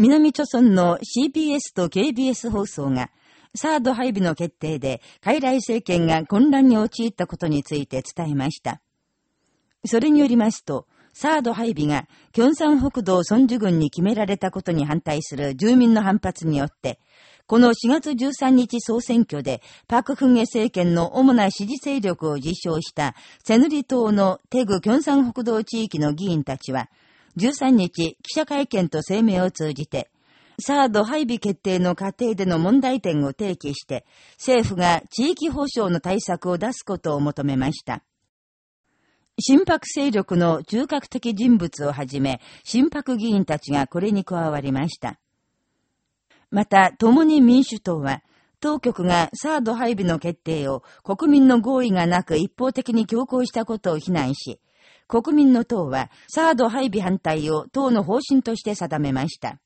南朝村の CBS と KBS 放送が、サード配備の決定で、海来政権が混乱に陥ったことについて伝えました。それによりますと、サード配備が、キョンサン北道ソンジュ郡に決められたことに反対する住民の反発によって、この4月13日総選挙で、パク・フンゲ政権の主な支持勢力を自称した、セヌリ島のテグ・キョンサン北道地域の議員たちは、13日、記者会見と声明を通じて、サード配備決定の過程での問題点を提起して、政府が地域保障の対策を出すことを求めました。心拍勢力の中核的人物をはじめ、心拍議員たちがこれに加わりました。また、共に民主党は、当局がサード配備の決定を国民の合意がなく一方的に強行したことを非難し、国民の党はサード配備反対を党の方針として定めました。